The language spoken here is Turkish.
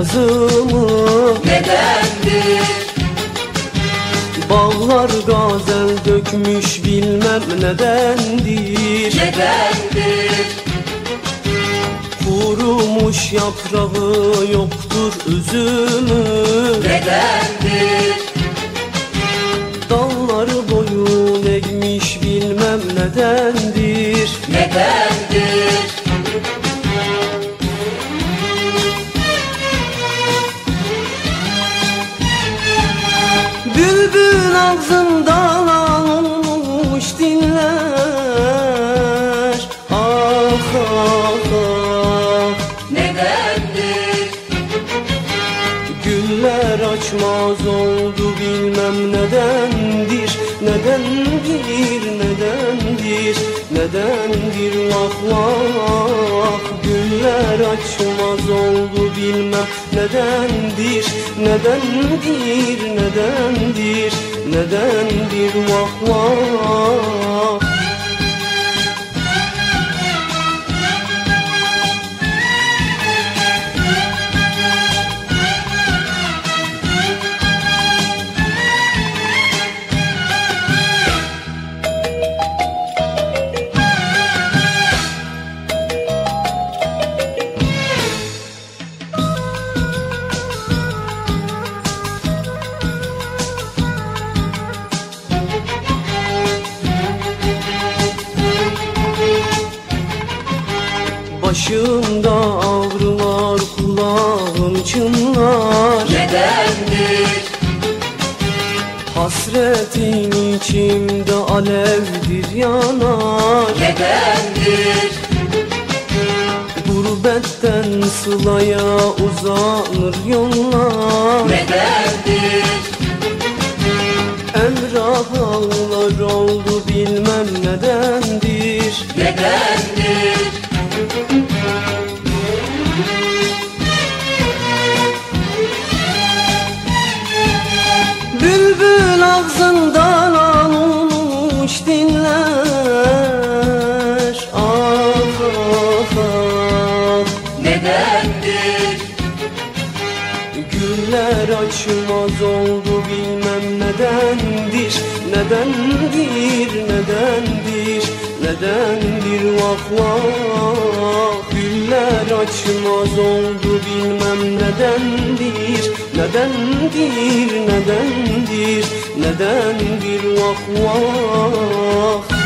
kızımı Nedendir? Bağlar gazel dökmüş bilmem nedendir Nedendir? Kurumuş yaprağı yoktur üzümü Nedendir? Dalları boyun eğmiş bilmem nedendir Nedendir? Açmaz oldu bilmem nedendir Nedendir, nedendir, nedendir vah vah Güller açmaz oldu bilmem nedendir Nedendir, nedendir, nedendir vah vah Başımda ağrılar, kulağım çınlar Nedendir? Hasretin içimde alevdir yanar Nedendir? Gurbetten sılaya uzanır yollar Nedendir? Emrah ağlar oldu bilmem nedendir Nedendir? Ağzından almış dinler. Ah ah ah. Nedendir? Güller açmaz oldu bilmem nedendir. Nedendir, nedendir, nedendir vah vah. Güller açmaz oldu bilmem nedendir Nedendir, nedendir, nedendir vah vah